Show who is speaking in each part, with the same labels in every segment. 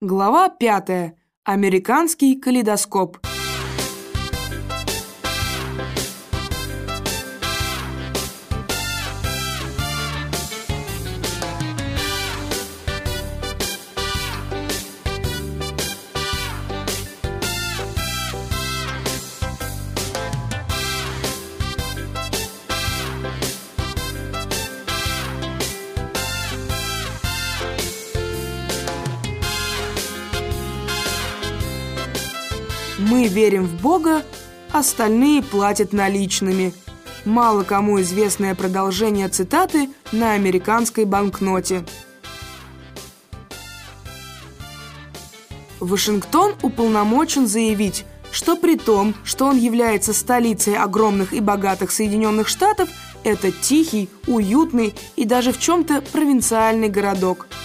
Speaker 1: Глава пятая. Американский калейдоскоп. Верим в Бога, остальные платят наличными. Мало кому известное продолжение цитаты на американской банкноте. Вашингтон уполномочен заявить, что при том, что он является столицей огромных и богатых Соединенных Штатов, это тихий, уютный и даже в чем-то провинциальный городок –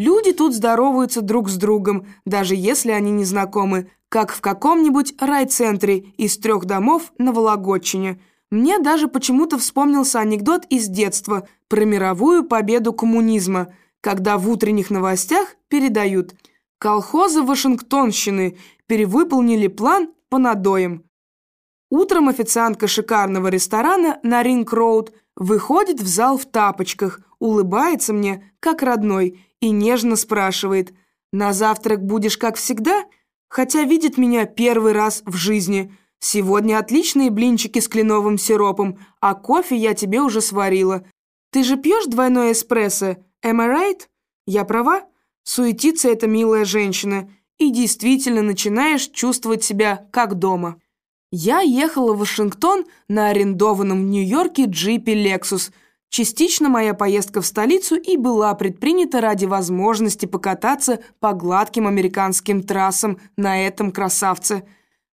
Speaker 1: Люди тут здороваются друг с другом, даже если они не знакомы, как в каком-нибудь райцентре из трех домов на Вологодчине. Мне даже почему-то вспомнился анекдот из детства про мировую победу коммунизма, когда в утренних новостях передают «Колхозы Вашингтонщины перевыполнили план по надоям». Утром официантка шикарного ресторана на Ринг-Роуд выходит в зал в тапочках, улыбается мне, как родной, и нежно спрашивает, «На завтрак будешь как всегда?» Хотя видит меня первый раз в жизни. Сегодня отличные блинчики с кленовым сиропом, а кофе я тебе уже сварила. Ты же пьешь двойной эспрессо, am I right? Я права? Суетится эта милая женщина, и действительно начинаешь чувствовать себя как дома. Я ехала в Вашингтон на арендованном в Нью-Йорке джипе «Лексус», Частично моя поездка в столицу и была предпринята ради возможности покататься по гладким американским трассам на этом красавце.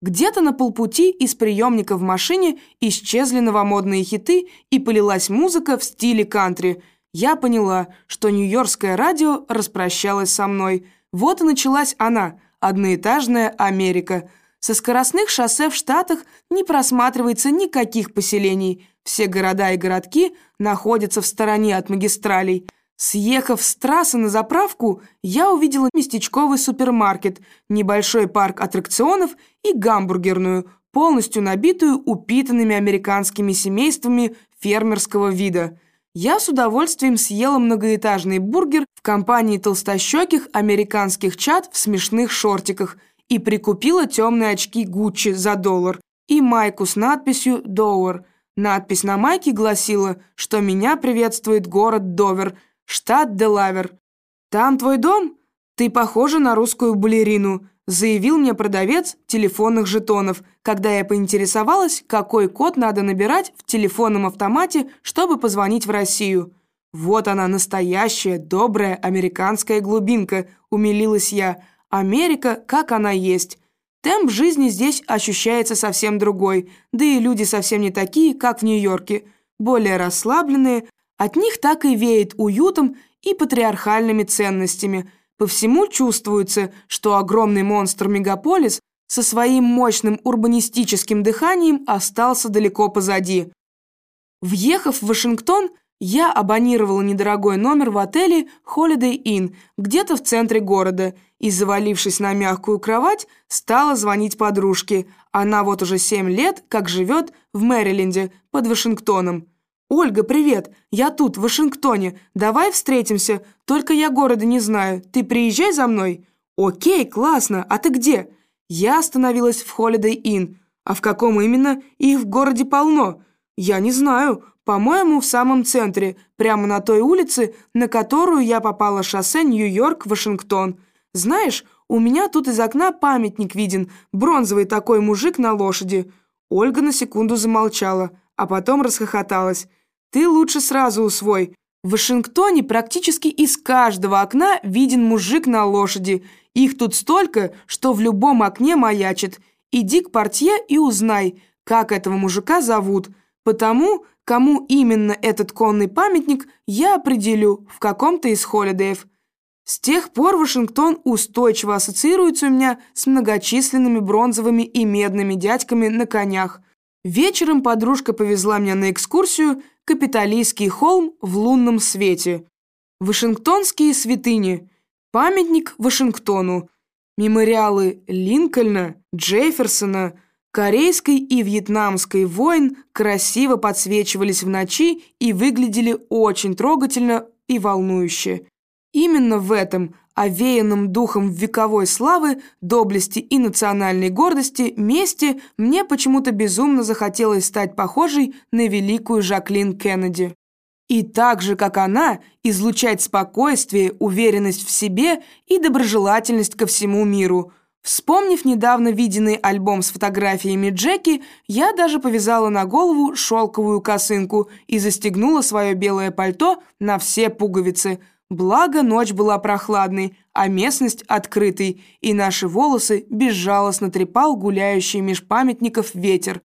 Speaker 1: Где-то на полпути из приемника в машине исчезли новомодные хиты и полилась музыка в стиле кантри. Я поняла, что нью-йоркское радио распрощалось со мной. Вот и началась она, одноэтажная Америка. Со скоростных шоссе в Штатах не просматривается никаких поселений – все города и городки находятся в стороне от магистралей. Съехав с трассы на заправку, я увидела местечковый супермаркет, небольшой парк аттракционов и гамбургерную, полностью набитую упитанными американскими семействами фермерского вида. Я с удовольствием съела многоэтажный бургер в компании толстощеких американских чад в смешных шортиках и прикупила темные очки Гуччи за доллар и майку с надписью «Доуэр», Надпись на майке гласила, что меня приветствует город Довер, штат Делавер. «Там твой дом? Ты похожа на русскую балерину», заявил мне продавец телефонных жетонов, когда я поинтересовалась, какой код надо набирать в телефонном автомате, чтобы позвонить в Россию. «Вот она, настоящая, добрая американская глубинка», умилилась я. «Америка, как она есть». Темп жизни здесь ощущается совсем другой, да и люди совсем не такие, как в Нью-Йорке, более расслабленные, от них так и веет уютом и патриархальными ценностями. По всему чувствуется, что огромный монстр-мегаполис со своим мощным урбанистическим дыханием остался далеко позади. Въехав в Вашингтон, я абонировала недорогой номер в отеле Holiday Inn, где-то в центре города, и, завалившись на мягкую кровать, стала звонить подружке. Она вот уже семь лет, как живет в Мэриленде, под Вашингтоном. «Ольга, привет! Я тут, в Вашингтоне. Давай встретимся. Только я города не знаю. Ты приезжай за мной?» «Окей, классно. А ты где?» Я остановилась в Holiday Inn. «А в каком именно? Их в городе полно». «Я не знаю. По-моему, в самом центре, прямо на той улице, на которую я попала шоссе Нью-Йорк-Вашингтон. Знаешь, у меня тут из окна памятник виден, бронзовый такой мужик на лошади». Ольга на секунду замолчала, а потом расхохоталась. «Ты лучше сразу усвой. В Вашингтоне практически из каждого окна виден мужик на лошади. Их тут столько, что в любом окне маячит. Иди к портье и узнай, как этого мужика зовут. Потому Кому именно этот конный памятник, я определю в каком-то из холидеев. С тех пор Вашингтон устойчиво ассоциируется у меня с многочисленными бронзовыми и медными дядьками на конях. Вечером подружка повезла меня на экскурсию «Капитолийский холм в лунном свете». Вашингтонские святыни. Памятник Вашингтону. Мемориалы Линкольна, Джефферсона, корейской и вьетнамской войн красиво подсвечивались в ночи и выглядели очень трогательно и волнующе. Именно в этом, овеянном духом вековой славы, доблести и национальной гордости месте мне почему-то безумно захотелось стать похожей на великую Жаклин Кеннеди. И так же, как она, излучать спокойствие, уверенность в себе и доброжелательность ко всему миру. Вспомнив недавно виденный альбом с фотографиями Джеки, я даже повязала на голову шелковую косынку и застегнула свое белое пальто на все пуговицы – Благо, ночь была прохладной, а местность открытой, и наши волосы безжалостно трепал гуляющий меж памятников ветер.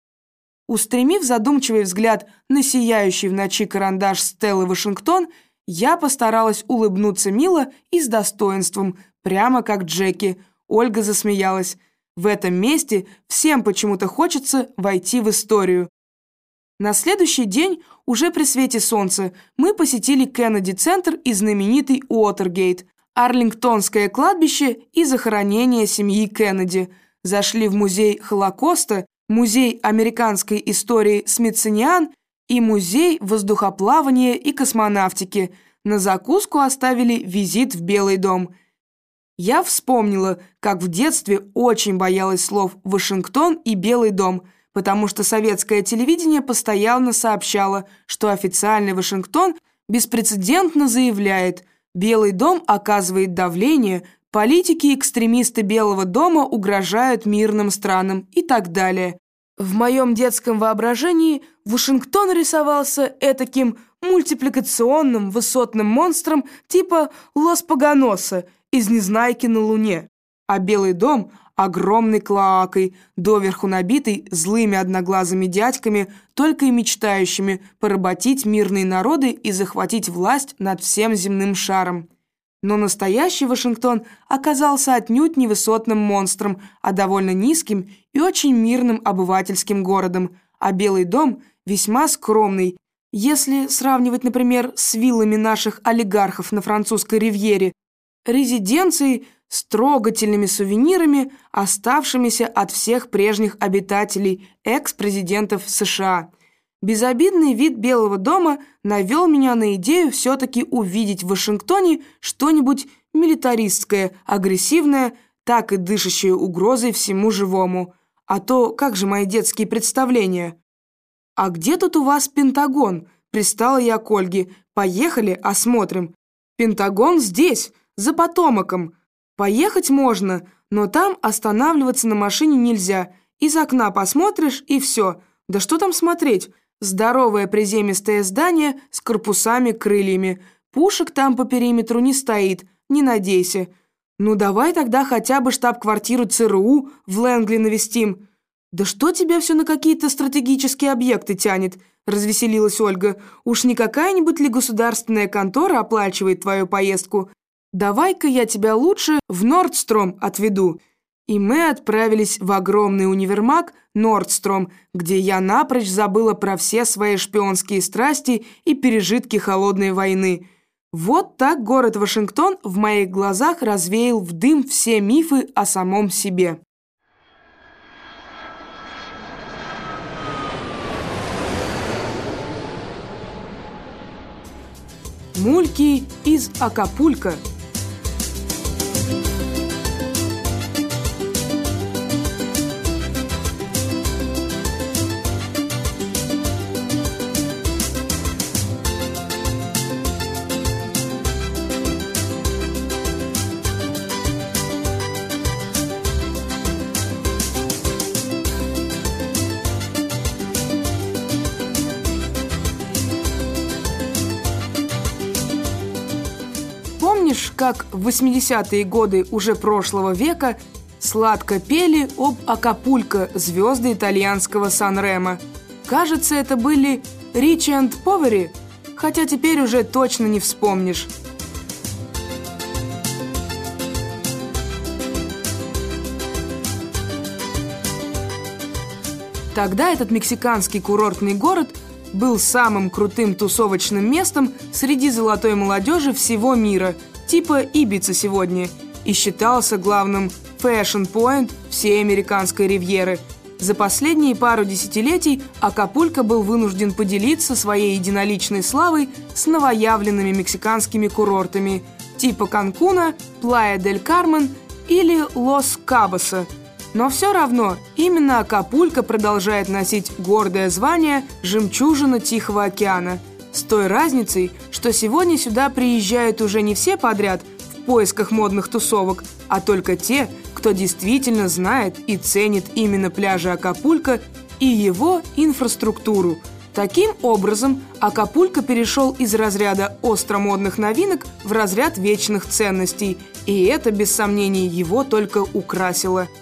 Speaker 1: Устремив задумчивый взгляд на сияющий в ночи карандаш Стеллы Вашингтон, я постаралась улыбнуться мило и с достоинством, прямо как Джеки. Ольга засмеялась. В этом месте всем почему-то хочется войти в историю. На следующий день, уже при свете солнца, мы посетили Кеннеди-центр и знаменитый Уотергейт, Арлингтонское кладбище и захоронение семьи Кеннеди. Зашли в музей Холокоста, музей американской истории Смитсониан и музей воздухоплавания и космонавтики. На закуску оставили визит в Белый дом. Я вспомнила, как в детстве очень боялась слов «Вашингтон» и «Белый дом», потому что советское телевидение постоянно сообщало, что официальный Вашингтон беспрецедентно заявляет «Белый дом оказывает давление», «Политики и экстремисты Белого дома угрожают мирным странам» и так далее. В моем детском воображении Вашингтон рисовался этаким мультипликационным высотным монстром типа Лос Паганоса из «Незнайки на Луне», а Белый дом огромной клоакой, доверху набитой злыми одноглазыми дядьками, только и мечтающими поработить мирные народы и захватить власть над всем земным шаром. Но настоящий Вашингтон оказался отнюдь не высотным монстром, а довольно низким и очень мирным обывательским городом, а Белый дом весьма скромный, если сравнивать, например, с виллами наших олигархов на французской ривьере, резиденцией с трогательными сувенирами, оставшимися от всех прежних обитателей, экс-президентов США. Безобидный вид Белого дома навел меня на идею все-таки увидеть в Вашингтоне что-нибудь милитаристское, агрессивное, так и дышащее угрозой всему живому. А то как же мои детские представления? «А где тут у вас Пентагон?» – пристала я к Ольге. «Поехали, осмотрим». «Пентагон здесь, за Потомоком», Поехать можно, но там останавливаться на машине нельзя. Из окна посмотришь и все. Да что там смотреть? Здоровое приземистое здание с корпусами-крыльями. Пушек там по периметру не стоит, не надейся. Ну давай тогда хотя бы штаб-квартиру ЦРУ в Лэнгли навестим. Да что тебя все на какие-то стратегические объекты тянет? Развеселилась Ольга. Уж не какая-нибудь ли государственная контора оплачивает твою поездку? Давай-ка я тебя лучше в Нордстром отведу». И мы отправились в огромный универмаг Нордстром, где я напрочь забыла про все свои шпионские страсти и пережитки холодной войны. Вот так город Вашингтон в моих глазах развеял в дым все мифы о самом себе. Мульки из Акапулька – как в 80-е годы уже прошлого века сладко пели об Акапулько звезды итальянского Сан-Ремо? Кажется, это были Ричи энд Повери, хотя теперь уже точно не вспомнишь. Тогда этот мексиканский курортный город был самым крутым тусовочным местом среди золотой молодежи всего мира, типа Ибица сегодня, и считался главным fashion point всей американской ривьеры. За последние пару десятилетий Акапулько был вынужден поделиться своей единоличной славой с новоявленными мексиканскими курортами типа Канкуна, Плая-дель-Кармен или Лос-Кабоса – но все равно именно Акапулько продолжает носить гордое звание «Жемчужина Тихого океана», с той разницей, что сегодня сюда приезжают уже не все подряд в поисках модных тусовок, а только те, кто действительно знает и ценит именно пляжи Акапулько и его инфраструктуру. Таким образом, Акапулько перешел из разряда остромодных новинок в разряд вечных ценностей, и это, без сомнений, его только украсило –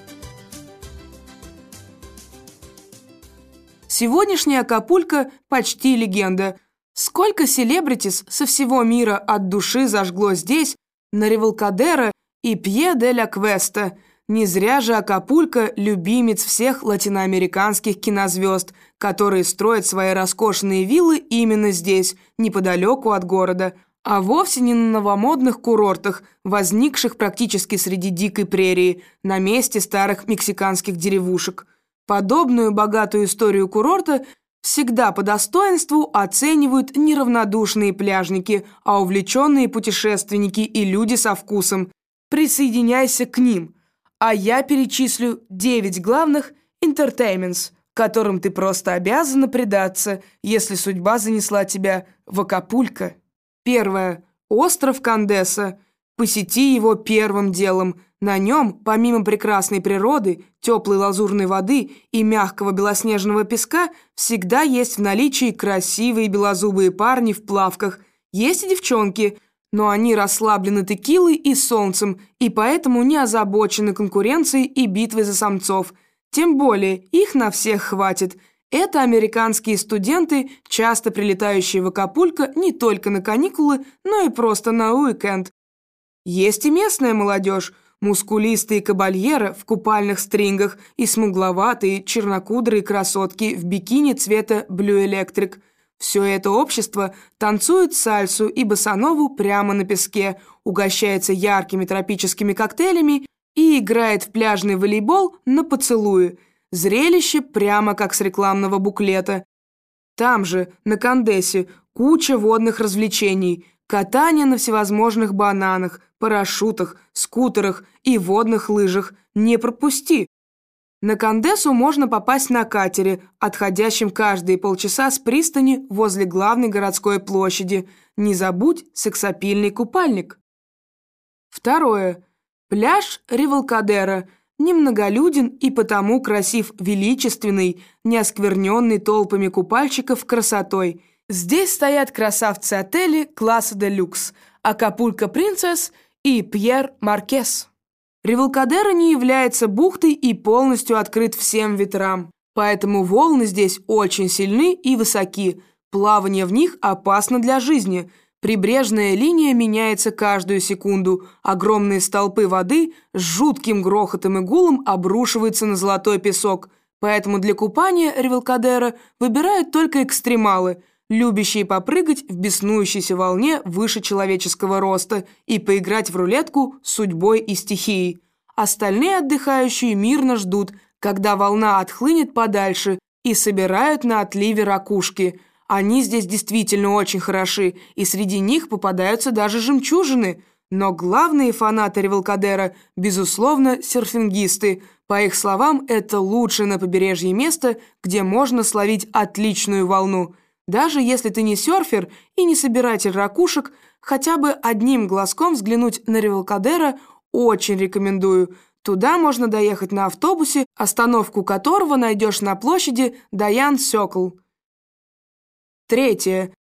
Speaker 1: Сегодняшняя Акапулько почти легенда. Сколько селебритис со всего мира от души зажгло здесь, на Револкадера и Пье де ля Квеста. Не зря же Акапулько – любимец всех латиноамериканских кинозвезд, которые строят свои роскошные виллы именно здесь, неподалеку от города, а вовсе не на новомодных курортах, возникших практически среди дикой прерии, на месте старых мексиканских деревушек – Подобную богатую историю курорта всегда по достоинству оценивают неравнодушные пляжники, а увлеченные путешественники и люди со вкусом. Присоединяйся к ним. А я перечислю 9 главных entertainments, которым ты просто обязана предаться, если судьба занесла тебя в Акапулько. Первое. Остров Кандеса. Посети его первым делом – на нем, помимо прекрасной природы, теплой лазурной воды и мягкого белоснежного песка, всегда есть в наличии красивые белозубые парни в плавках. Есть и девчонки, но они расслаблены текилой и солнцем, и поэтому не озабочены конкуренцией и битвой за самцов. Тем более, их на всех хватит. Это американские студенты, часто прилетающие в Акапулько не только на каникулы, но и просто на уикенд. Есть и местная молодежь – Мускулистые кабальера в купальных стрингах и смугловатые чернокудрые красотки в бикини цвета Blue Electric. Все это общество танцует сальсу и босанову прямо на песке, угощается яркими тропическими коктейлями и играет в пляжный волейбол на поцелуи. Зрелище прямо как с рекламного буклета. Там же, на Кандесе, куча водных развлечений – Катание на всевозможных бананах, парашютах, скутерах и водных лыжах не пропусти. На Кандесу можно попасть на катере, отходящем каждые полчаса с пристани возле главной городской площади. Не забудь сексапильный купальник. Второе. Пляж Револкадера. Немноголюден и потому красив величественный, не оскверненный толпами купальщиков красотой – Здесь стоят красавцы-отели класса де люкс, Акапулько Принцесс и Пьер Маркес. Револкадера не является бухтой и полностью открыт всем ветрам, поэтому волны здесь очень сильны и высоки, плавание в них опасно для жизни. Прибрежная линия меняется каждую секунду, огромные столпы воды с жутким грохотом и гулом обрушиваются на золотой песок, поэтому для купания Револкадера выбирают только экстремалы – любящие попрыгать в беснующейся волне выше человеческого роста и поиграть в рулетку с судьбой и стихией. Остальные отдыхающие мирно ждут, когда волна отхлынет подальше и собирают на отливе ракушки. Они здесь действительно очень хороши, и среди них попадаются даже жемчужины. Но главные фанаты Револкадера, безусловно, серфингисты. По их словам, это лучшее на побережье место, где можно словить отличную волну – даже если ты не серфер и не собиратель ракушек, хотя бы одним глазком взглянуть на Ревелкадера очень рекомендую. Туда можно доехать на автобусе, остановку которого найдешь на площади Даян Сёкл. Третье.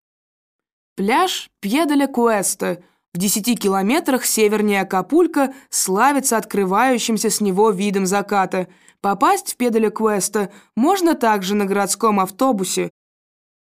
Speaker 1: Пляж Пьедаля Куэста в 10 километрах севернее Акапулько славится открывающимся с него видом заката. Попасть в Пьедаля Куэста можно также на городском автобусе,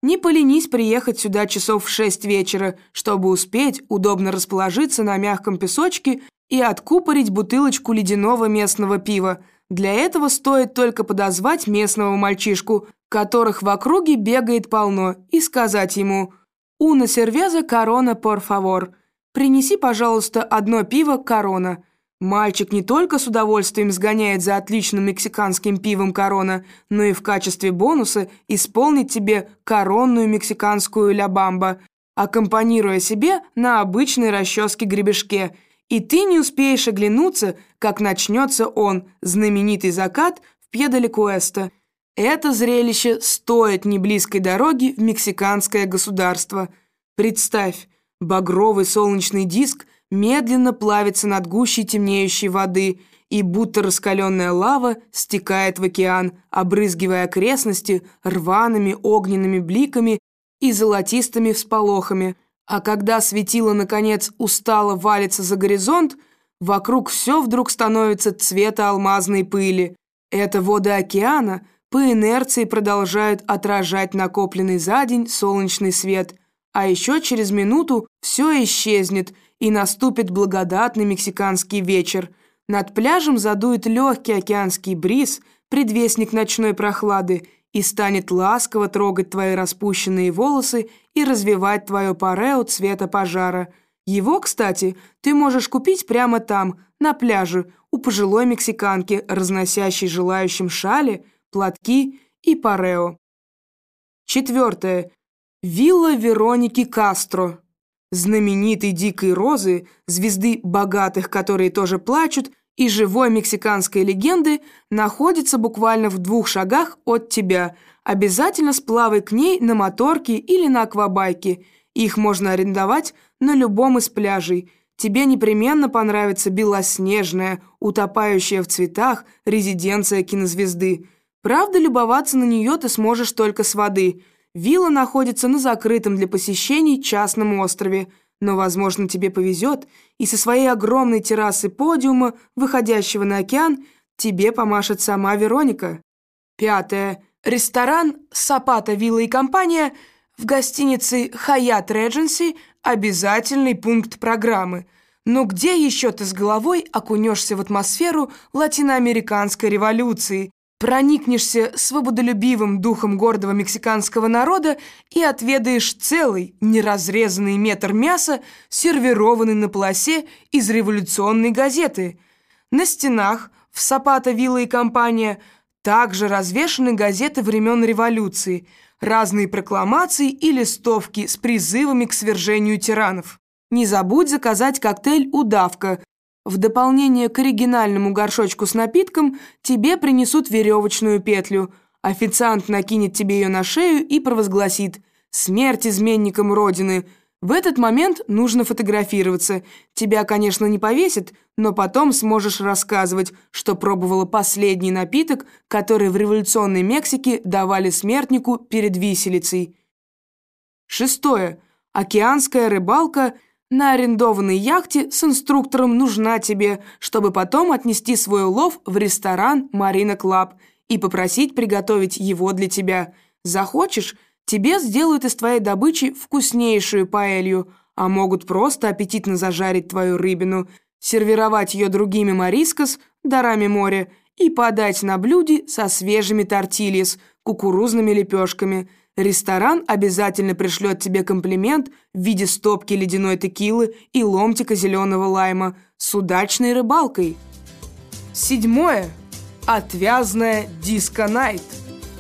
Speaker 1: не поленись приехать сюда часов в шесть вечера, чтобы успеть удобно расположиться на мягком песочке и откупорить бутылочку ледяного местного пива. Для этого стоит только подозвать местного мальчишку, которых в округе бегает полно, и сказать ему «Уна сервеза корона, пор фавор». «Принеси, пожалуйста, одно пиво корона». Мальчик не только с удовольствием сгоняет за отличным мексиканским пивом корона, но и в качестве бонуса исполнит тебе коронную мексиканскую ля бамба, аккомпанируя себе на обычной расческе-гребешке. И ты не успеешь оглянуться, как начнется он, знаменитый закат в Пьедаликуэста. Это зрелище стоит неблизкой дороги в мексиканское государство. Представь, багровый солнечный диск медленно плавится над гущей темнеющей воды и будто раскаленная лава стекает в океан, обрызгивая окрестности рваными огненными бликами и золотистыми всполохами. А когда светило, наконец, устало валится за горизонт, вокруг все вдруг становится цвета алмазной пыли. Это воды океана по инерции продолжают отражать накопленный за день солнечный свет, а еще через минуту все исчезнет, и наступит благодатный мексиканский вечер. Над пляжем задует легкий океанский бриз, предвестник ночной прохлады, и станет ласково трогать твои распущенные волосы и развивать твое парео цвета пожара. Его, кстати, ты можешь купить прямо там, на пляже, у пожилой мексиканки, разносящей желающим шали, платки и парео. Четвертое. Вилла Вероники Кастро. Знаменитой дикой розы, звезды богатых, которые тоже плачут – и живой мексиканской легенды находится буквально в двух шагах от тебя. Обязательно сплавай к ней на моторке или на аквабайке. Их можно арендовать на любом из пляжей. Тебе непременно понравится белоснежная, утопающая в цветах резиденция кинозвезды. Правда, любоваться на нее ты сможешь только с воды. Вилла находится на закрытом для посещений частном острове – но, возможно, тебе повезет, и со своей огромной террасы подиума, выходящего на океан, тебе помашет сама Вероника. Пятое. Ресторан «Сапата Вилла и компания» в гостинице «Хаят Редженси» обязательный пункт программы. Но где еще ты с головой окунешься в атмосферу латиноамериканской революции, проникнешься свободолюбивым духом гордого мексиканского народа и отведаешь целый неразрезанный метр мяса, сервированный на полосе из революционной газеты. На стенах в Сапата Вилла и компания также развешаны газеты времен революции, разные прокламации и листовки с призывами к свержению тиранов. Не забудь заказать коктейль «Удавка», в дополнение к оригинальному горшочку с напитком тебе принесут веревочную петлю. Официант накинет тебе ее на шею и провозгласит «Смерть изменникам Родины». В этот момент нужно фотографироваться. Тебя, конечно, не повесят, но потом сможешь рассказывать, что пробовала последний напиток, который в революционной Мексике давали смертнику перед виселицей. Шестое. Океанская рыбалка – на арендованной яхте с инструктором нужна тебе, чтобы потом отнести свой улов в ресторан «Marina Club» и попросить приготовить его для тебя. Захочешь, тебе сделают из твоей добычи вкуснейшую паэлью, а могут просто аппетитно зажарить твою рыбину, сервировать ее другими марискос, дарами моря, и подать на блюде со свежими тортильес, кукурузными лепешками – Ресторан обязательно пришлет тебе комплимент в виде стопки ледяной текилы и ломтика зеленого лайма с удачной рыбалкой. Седьмое. Отвязная disco night.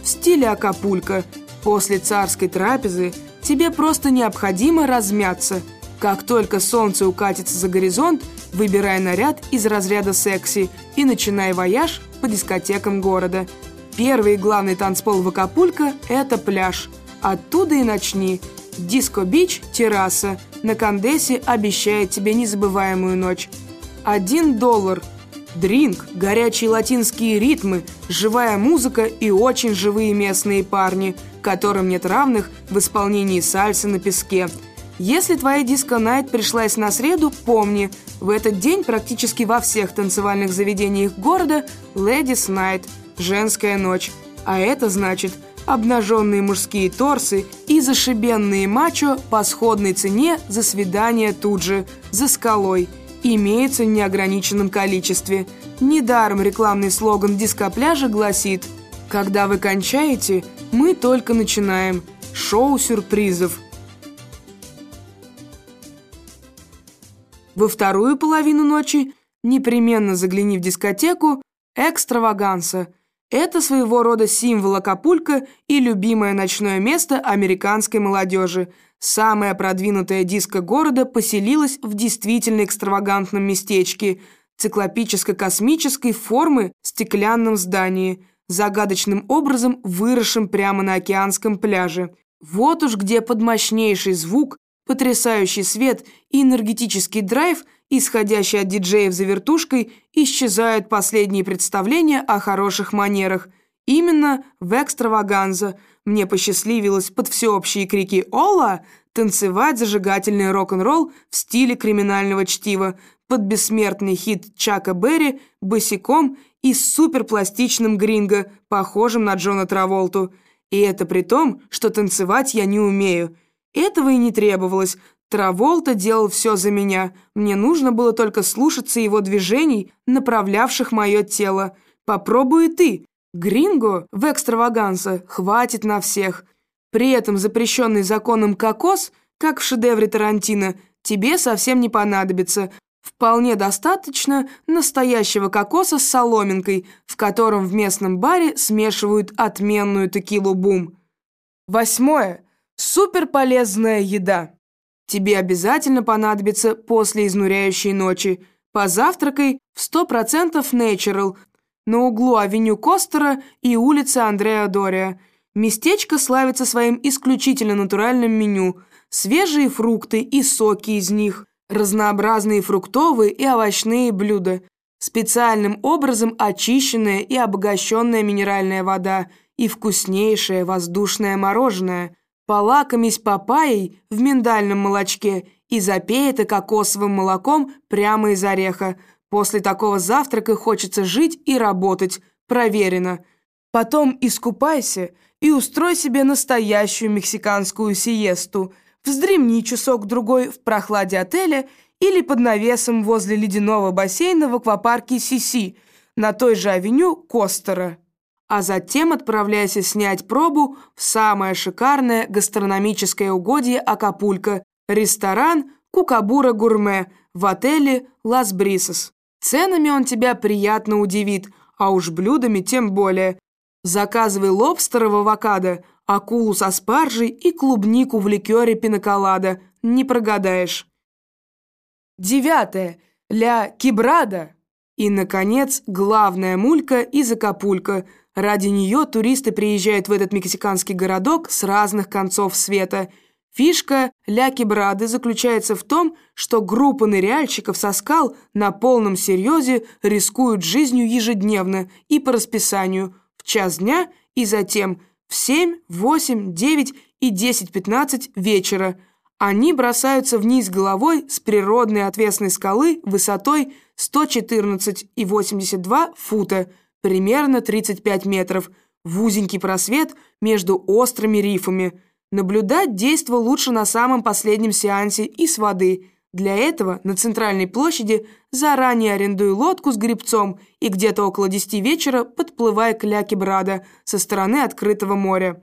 Speaker 1: В стиле Акапулько. После царской трапезы тебе просто необходимо размяться. Как только солнце укатится за горизонт, выбирай наряд из разряда секси и начинай вояж по дискотекам города – Первый главный танцпол в Акапулько – это пляж. Оттуда и начни. Disco Beach, терраса. На Кандесе обещает тебе незабываемую ночь. Один доллар. Дринк, горячие латинские ритмы, живая музыка и очень живые местные парни, которым нет равных в исполнении сальсы на песке. Если твоя диско-найт пришлась на среду, помни, в этот день практически во всех танцевальных заведениях города «Ladies Night» – женская ночь. А это значит обнаженные мужские торсы и зашибенные мачо по сходной цене за свидание тут же, за скалой, имеются в неограниченном количестве – Недаром рекламный слоган дископляжа гласит «Когда вы кончаете, мы только начинаем. Шоу сюрпризов». Во вторую половину ночи непременно загляни в дискотеку «Экстраваганса». Это своего рода символ Акапулько и любимое ночное место американской молодежи. Самая продвинутая диско города поселилась в действительно экстравагантном местечке – циклопическо-космической формы стеклянном здании, загадочным образом выросшем прямо на океанском пляже. Вот уж где под мощнейший звук, потрясающий свет и энергетический драйв, исходящий от диджеев за вертушкой, исчезают последние представления о хороших манерах. Именно в экстраваганза мне посчастливилось под всеобщие крики «Ола!» танцевать зажигательный рок-н-ролл в стиле криминального чтива, под бессмертный хит Чака Берри босиком и с суперпластичным гринго, похожим на Джона Траволту. И это при том, что танцевать я не умею. Этого и не требовалось. Траволта делал все за меня. Мне нужно было только слушаться его движений, направлявших мое тело. Попробуй ты. Гринго в экстраваганса хватит на всех. При этом запрещенный законом кокос, как в шедевре Тарантино, тебе совсем не понадобится, Вполне достаточно настоящего кокоса с соломинкой, в котором в местном баре смешивают отменную текилу-бум. Восьмое. Суперполезная еда. Тебе обязательно понадобится после изнуряющей ночи. Позавтракай в 100% Natural на углу авеню Костера и улицы Андреа Дория. Местечко славится своим исключительно натуральным меню. Свежие фрукты и соки из них – разнообразные фруктовые и овощные блюда, специальным образом очищенная и обогащенная минеральная вода и вкуснейшее воздушное мороженое. Полакомись папайей в миндальном молочке и запей это кокосовым молоком прямо из ореха. После такого завтрака хочется жить и работать. Проверено. Потом искупайся и устрой себе настоящую мексиканскую сиесту – Вздремни часок-другой в прохладе отеля или под навесом возле ледяного бассейна в аквапарке Сиси на той же авеню Костера. А затем отправляйся снять пробу в самое шикарное гастрономическое угодье Акапулько – ресторан Кукабура Гурме в отеле Лас Брисос. Ценами он тебя приятно удивит, а уж блюдами тем более. Заказывай лобстера в авокадо – акулу со спаржей и клубнику в ликере пиноколада. Не прогадаешь. Девятое. Ля Кибрада. И, наконец, главная мулька из Акапулько. Ради нее туристы приезжают в этот мексиканский городок с разных концов света. Фишка Ля Кибрады заключается в том, что группа ныряльщиков со скал на полном серьезе рискуют жизнью ежедневно и по расписанию, в час дня и затем – в 7, 8, 9 и 10-15 вечера они бросаются вниз головой с природной отвесной скалы высотой 114,82 фута, примерно 35 метров, в узенький просвет между острыми рифами. Наблюдать действо лучше на самом последнем сеансе и с воды – для этого на центральной площади заранее арендуй лодку с грибцом и где-то около десяти вечера подплывай к Ляке Брада со стороны открытого моря.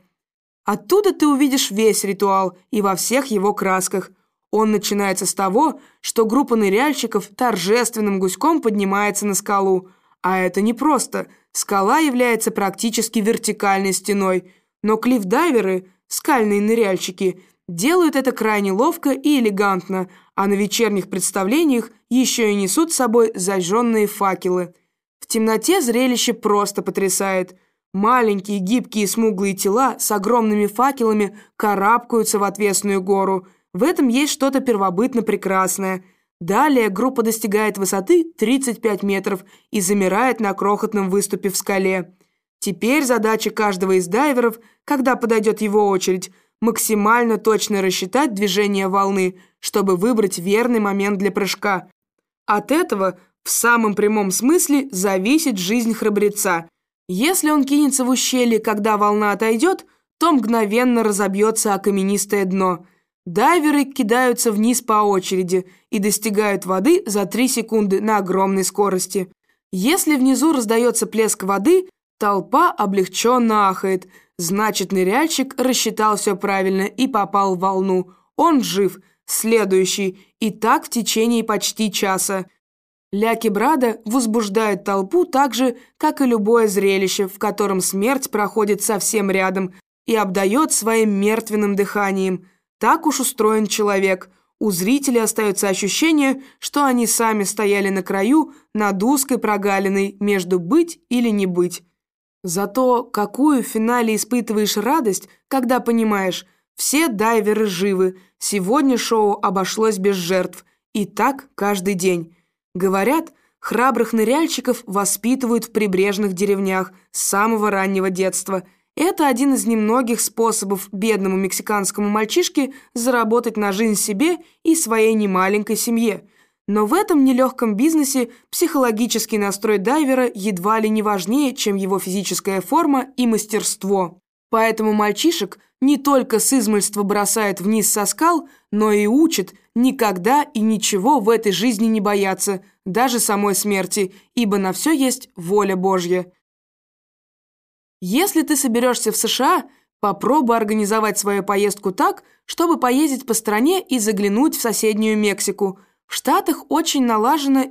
Speaker 1: Оттуда ты увидишь весь ритуал и во всех его красках. Он начинается с того, что группа ныряльщиков торжественным гуськом поднимается на скалу. А это не просто. Скала является практически вертикальной стеной. Но клифф-дайверы, скальные ныряльщики, делают это крайне ловко и элегантно – а на вечерних представлениях еще и несут с собой зажженные факелы. В темноте зрелище просто потрясает. Маленькие, гибкие, смуглые тела с огромными факелами карабкаются в отвесную гору. В этом есть что-то первобытно прекрасное. Далее группа достигает высоты 35 метров и замирает на крохотном выступе в скале. Теперь задача каждого из дайверов, когда подойдет его очередь, максимально точно рассчитать движение волны – чтобы выбрать верный момент для прыжка. От этого в самом прямом смысле зависит жизнь храбреца. Если он кинется в ущелье, когда волна отойдет, то мгновенно разобьется о каменистое дно. Дайверы кидаются вниз по очереди и достигают воды за 3 секунды на огромной скорости. Если внизу раздается плеск воды, толпа облегченно ахает. Значит, ныряльщик рассчитал все правильно и попал в волну. Он жив. Следующий. И так в течение почти часа. Ляки Брада возбуждает толпу так же, как и любое зрелище, в котором смерть проходит совсем рядом и обдает своим мертвенным дыханием. Так уж устроен человек. У зрителей остается ощущение, что они сами стояли на краю над узкой прогалиной между быть или не быть. Зато какую в финале испытываешь радость, когда понимаешь, все дайверы живы, сегодня шоу обошлось без жертв. И так каждый день. Говорят, храбрых ныряльщиков воспитывают в прибрежных деревнях с самого раннего детства. Это один из немногих способов бедному мексиканскому мальчишке заработать на жизнь себе и своей немаленькой семье. Но в этом нелегком бизнесе психологический настрой дайвера едва ли не важнее, чем его физическая форма и мастерство. Поэтому мальчишек не только с измольства бросает вниз со скал, но и учит никогда и ничего в этой жизни не бояться, даже самой смерти, ибо на все есть воля Божья. Если ты соберешься в США, попробуй организовать свою поездку так, чтобы поездить по стране и заглянуть в соседнюю Мексику. В Штатах очень налажена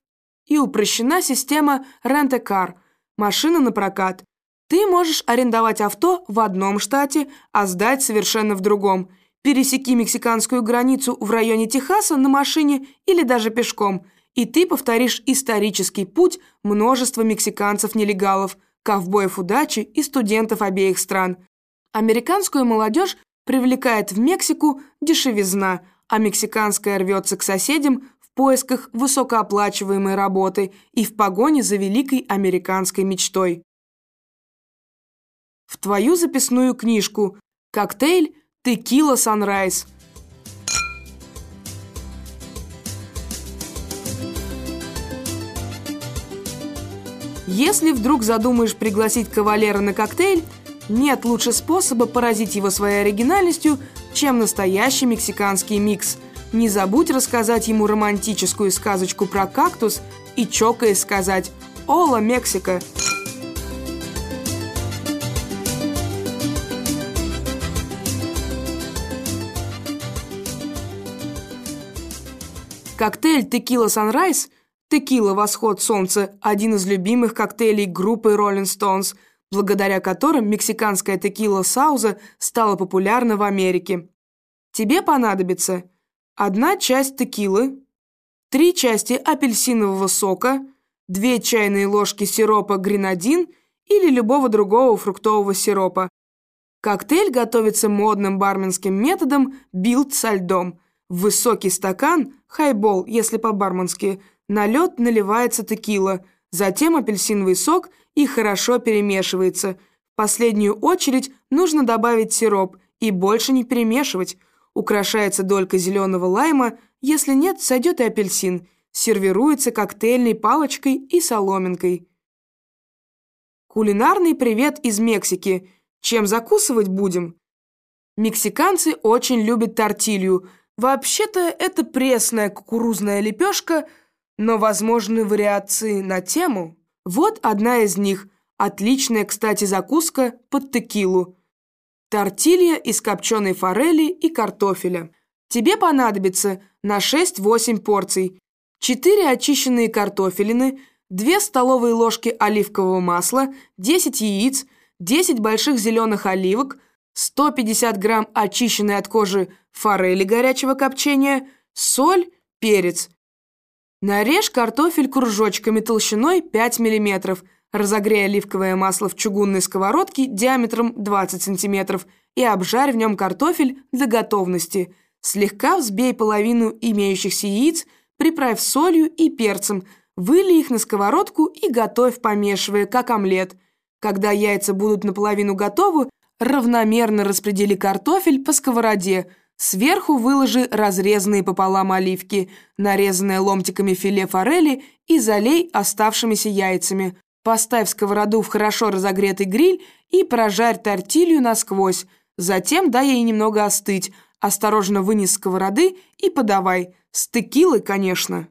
Speaker 1: и упрощена система рент-а-кар – машина на прокат. Ты можешь арендовать авто в одном штате, а сдать совершенно в другом. Пересеки мексиканскую границу в районе Техаса на машине или даже пешком, и ты повторишь исторический путь множества мексиканцев-нелегалов, ковбоев удачи и студентов обеих стран. Американскую молодежь привлекает в Мексику дешевизна, а мексиканская рвется к соседям в поисках высокооплачиваемой работы и в погоне за великой американской мечтой в твою записную книжку «Коктейль Текила Санрайз». Если вдруг задумаешь пригласить кавалера на коктейль, нет лучше способа поразить его своей оригинальностью, чем настоящий мексиканский микс. Не забудь рассказать ему романтическую сказочку про кактус и чокаясь сказать «Ола, Мексика!» Коктейль «Текила Sunrise» «Текила. Восход солнца» – один из любимых коктейлей группы Rolling Stones, благодаря которым мексиканская текила Сауза стала популярна в Америке. Тебе понадобится одна часть текилы, три части апельсинового сока, две чайные ложки сиропа гренадин или любого другого фруктового сиропа. Коктейль готовится модным барменским методом build со льдом – высокий стакан, хайбол, если по-барменски, на лед наливается текила, затем апельсиновый сок и хорошо перемешивается. В последнюю очередь нужно добавить сироп и больше не перемешивать. Украшается долька зеленого лайма, если нет, сойдет и апельсин. Сервируется коктейльной палочкой и соломинкой. Кулинарный привет из Мексики. Чем закусывать будем? Мексиканцы очень любят тортилью – Вообще-то это пресная кукурузная лепешка, но возможны вариации на тему. Вот одна из них. Отличная, кстати, закуска под текилу. Тортилья из копченой форели и картофеля. Тебе понадобится на 6-8 порций. 4 очищенные картофелины, 2 столовые ложки оливкового масла, 10 яиц, 10 больших зеленых оливок – 150 грамм очищенной от кожи форели горячего копчения, соль, перец. Нарежь картофель кружочками толщиной 5 мм, разогрей оливковое масло в чугунной сковородке диаметром 20 см и обжарь в нем картофель до готовности. Слегка взбей половину имеющихся яиц, приправь солью и перцем, вылей их на сковородку и готовь, помешивая, как омлет. Когда яйца будут наполовину готовы, Равномерно распредели картофель по сковороде. Сверху выложи разрезанные пополам оливки, нарезанное ломтиками филе форели и залей оставшимися яйцами. Поставь сковороду в хорошо разогретый гриль и прожарь тортилью насквозь. Затем дай ей немного остыть. Осторожно вынес сковороды и подавай. С конечно.